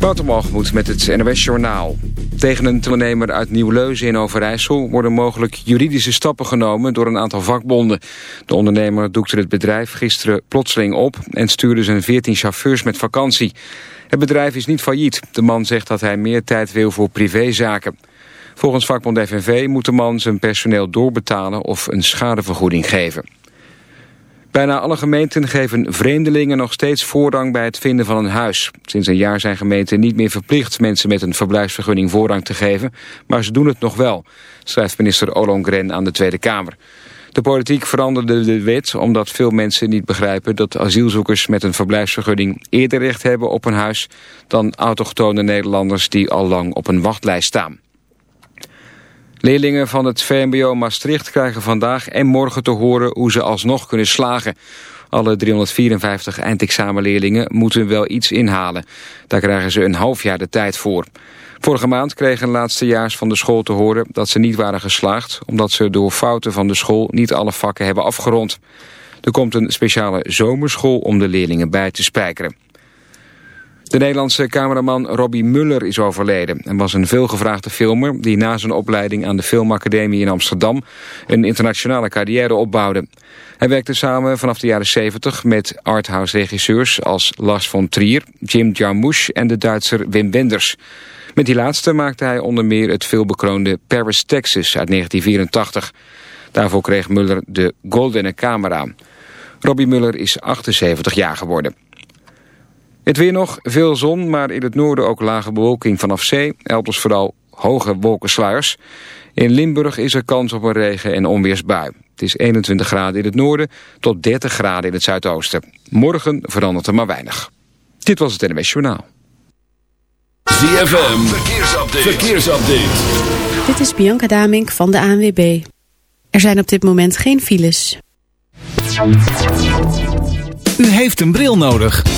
Watermalgemoed met het NOS Journaal. Tegen een ondernemer uit Nieuw-Leuzen in Overijssel... worden mogelijk juridische stappen genomen door een aantal vakbonden. De ondernemer doekte het bedrijf gisteren plotseling op... en stuurde zijn 14 chauffeurs met vakantie. Het bedrijf is niet failliet. De man zegt dat hij meer tijd wil voor privézaken. Volgens vakbond FNV moet de man zijn personeel doorbetalen... of een schadevergoeding geven. Bijna alle gemeenten geven vreemdelingen nog steeds voorrang bij het vinden van een huis. Sinds een jaar zijn gemeenten niet meer verplicht mensen met een verblijfsvergunning voorrang te geven, maar ze doen het nog wel, schrijft minister Ollongren aan de Tweede Kamer. De politiek veranderde de wet omdat veel mensen niet begrijpen dat asielzoekers met een verblijfsvergunning eerder recht hebben op een huis dan autochtone Nederlanders die al lang op een wachtlijst staan. Leerlingen van het VMBO Maastricht krijgen vandaag en morgen te horen hoe ze alsnog kunnen slagen. Alle 354 eindexamenleerlingen moeten wel iets inhalen. Daar krijgen ze een half jaar de tijd voor. Vorige maand kregen laatstejaars van de school te horen dat ze niet waren geslaagd... omdat ze door fouten van de school niet alle vakken hebben afgerond. Er komt een speciale zomerschool om de leerlingen bij te spijkeren. De Nederlandse cameraman Robbie Muller is overleden en was een veelgevraagde filmer die na zijn opleiding aan de Filmacademie in Amsterdam een internationale carrière opbouwde. Hij werkte samen vanaf de jaren 70 met arthouse regisseurs als Lars von Trier, Jim Jarmusch en de Duitser Wim Wenders. Met die laatste maakte hij onder meer het veelbekroonde Paris, Texas uit 1984. Daarvoor kreeg Muller de Goldene Camera. Robbie Muller is 78 jaar geworden. Het weer nog, veel zon, maar in het noorden ook lage bewolking vanaf zee. Elders vooral hoge wolkensluiers. In Limburg is er kans op een regen- en onweersbui. Het is 21 graden in het noorden tot 30 graden in het zuidoosten. Morgen verandert er maar weinig. Dit was het NWS Journaal. ZFM, verkeersupdate. verkeersupdate. Dit is Bianca Damink van de ANWB. Er zijn op dit moment geen files. U heeft een bril nodig.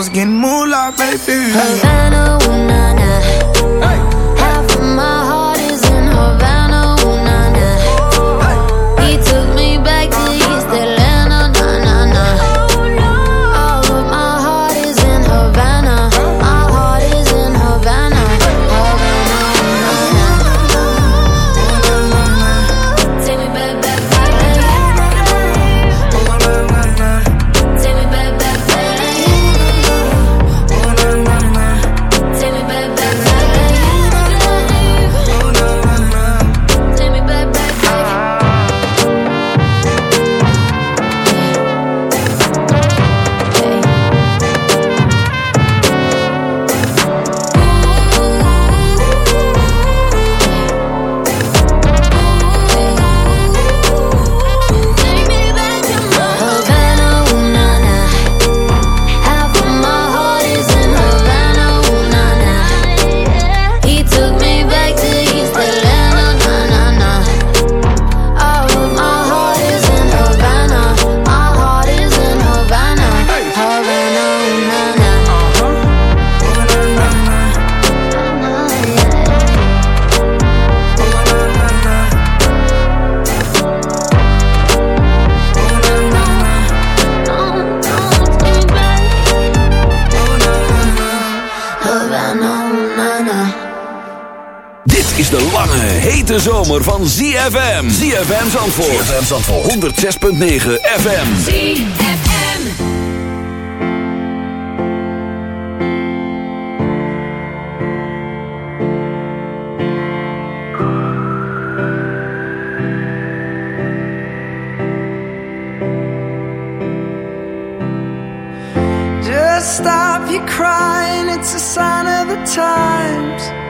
was getting moolah, baby. Hello. ZFM. ZFM Zandvoort. ZFM Zandvoort. 106.9 FM. ZFM. Just stop your crying. It's a sign of the times.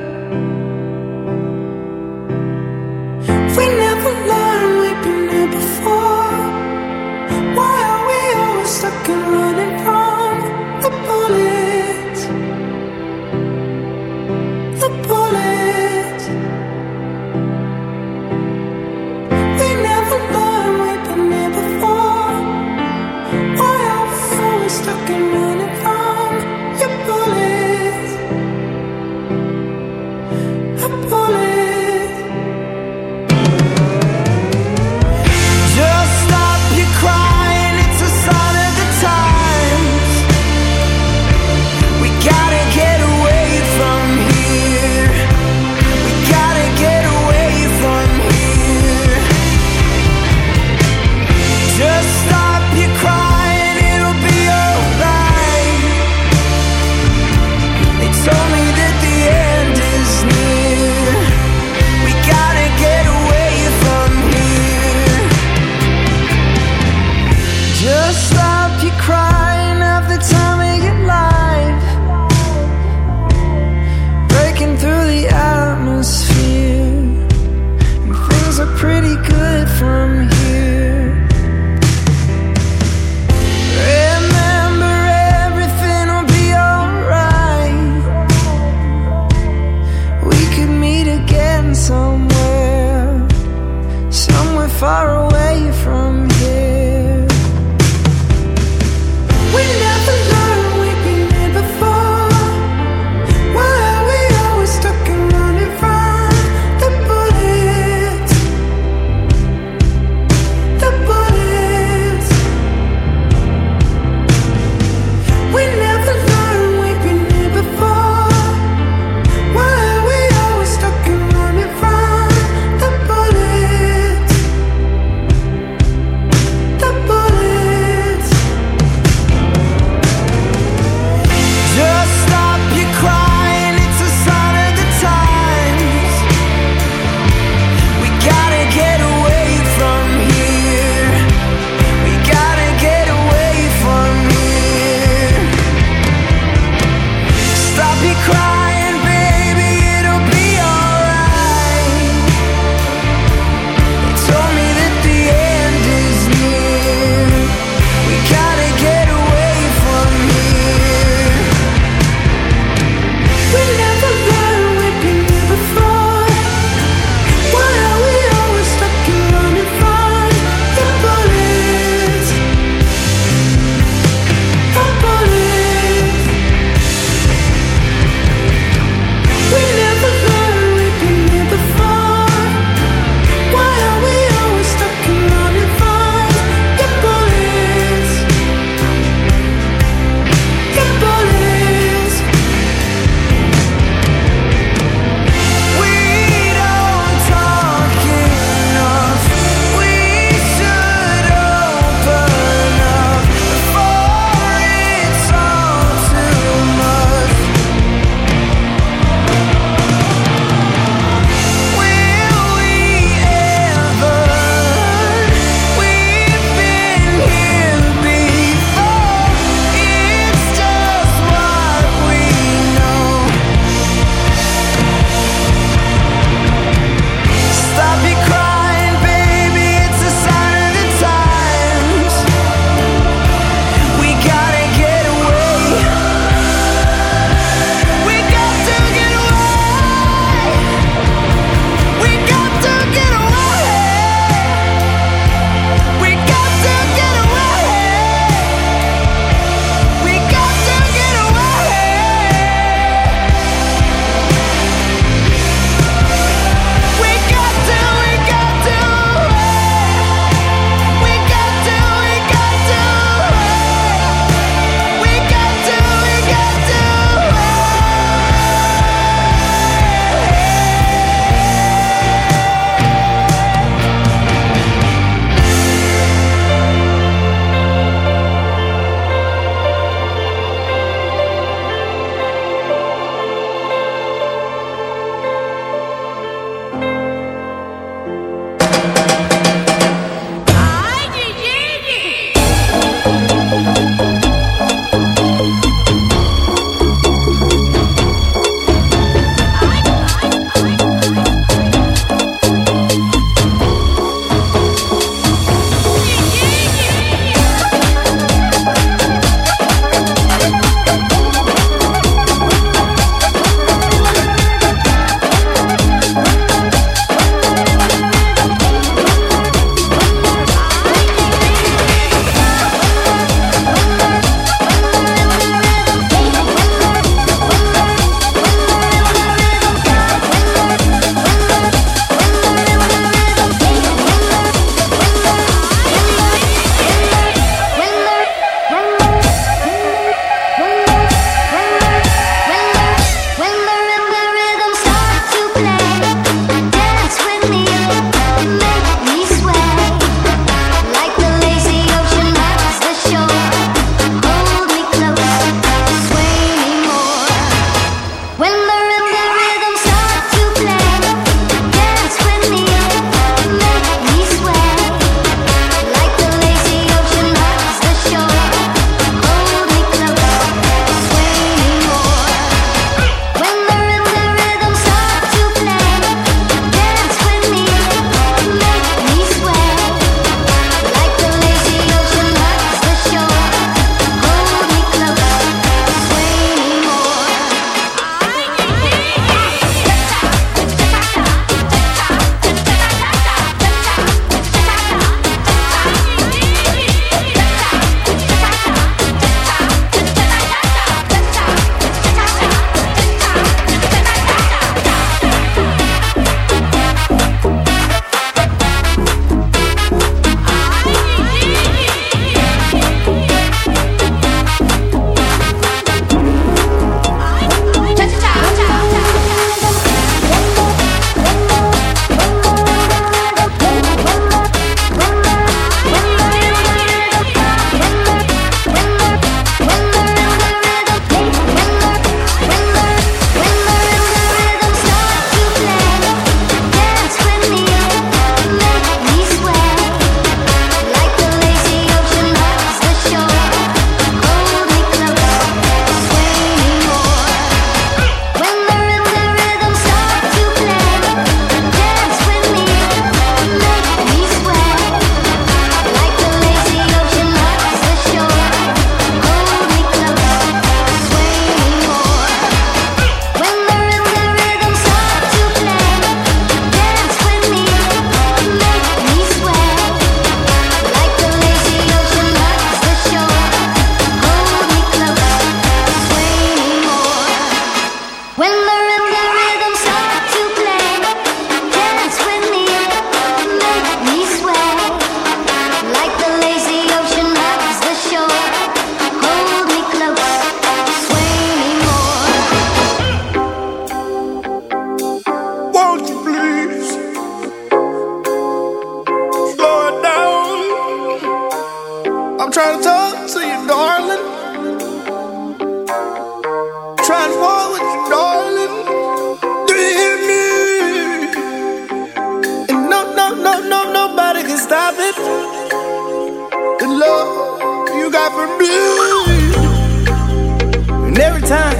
got for me. And every time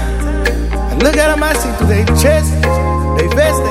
I look at 'em, I see through their chest, they vest,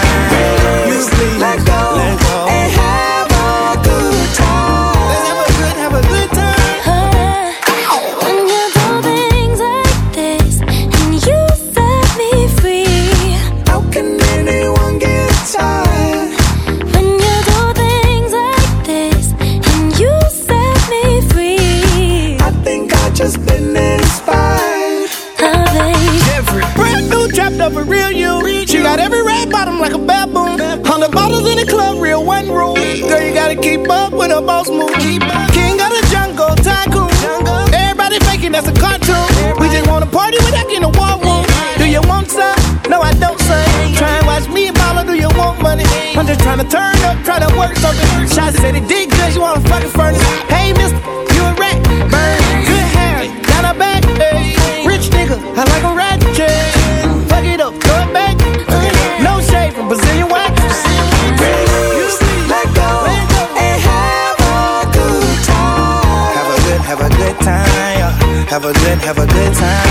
I'm just trying to turn up, try to work something. Shots said it did good, you wanna fucking furnace. Hey, mister, you a rat. Burn, good hair, down her back. Hey, rich nigga, I like a ratchet. Fuck it up, throw it back. No shade from Brazilian wax. Let go and have a good time. Have a good, have a good time. Have a good, have a good time.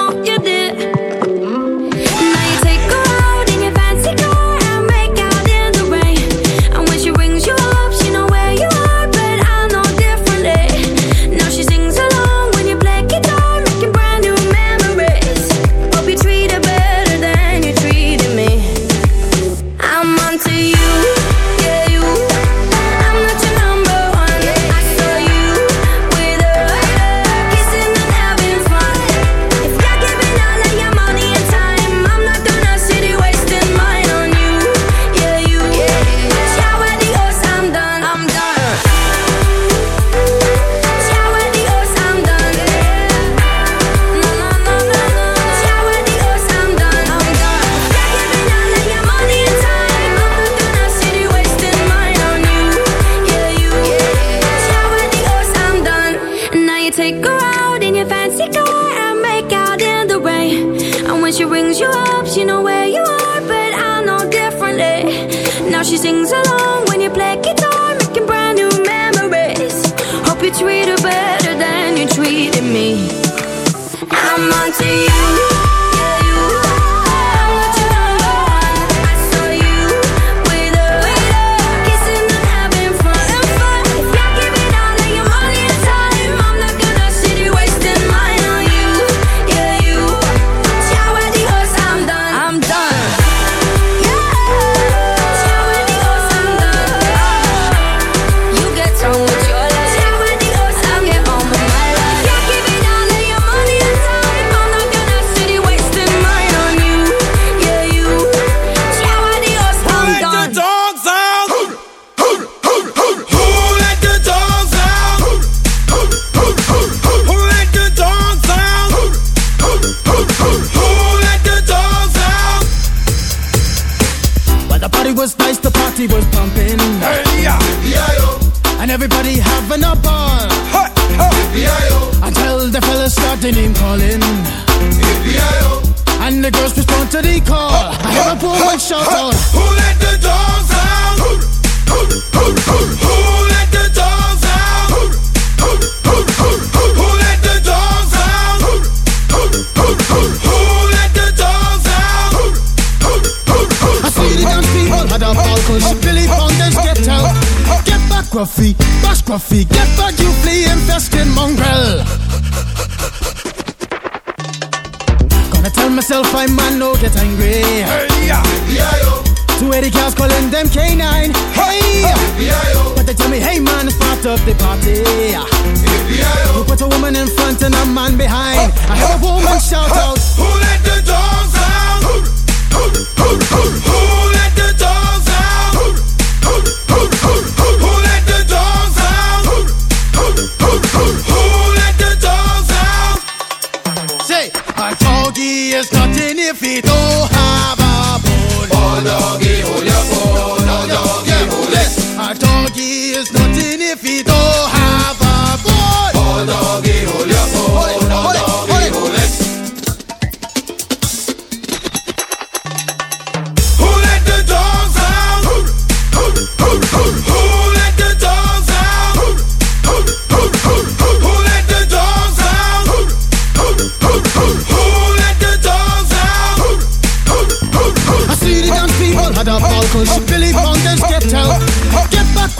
A doggy is nothing if he don't have a bone. Oh, bone. A is nothing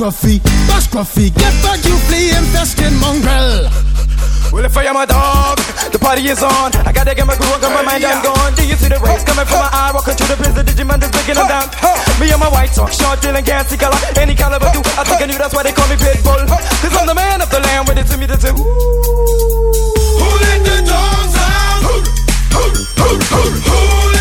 scruffy, pas scruffy. Get back, you flea infested mongrel. Well, if I am a dog, the party is on. I gotta get my groove on, got my mind, yeah. I'm gone. Do you see the rays coming from my eye? Walking through the prison, Digimon is breaking them down. Me and my white talk, short, dealing, gassy color, any caliber, do. I think I knew that's why they call me Pitbull. Cause I'm the man of the land, with it to me, the two. Who let the dogs out? Who, who, who, who, who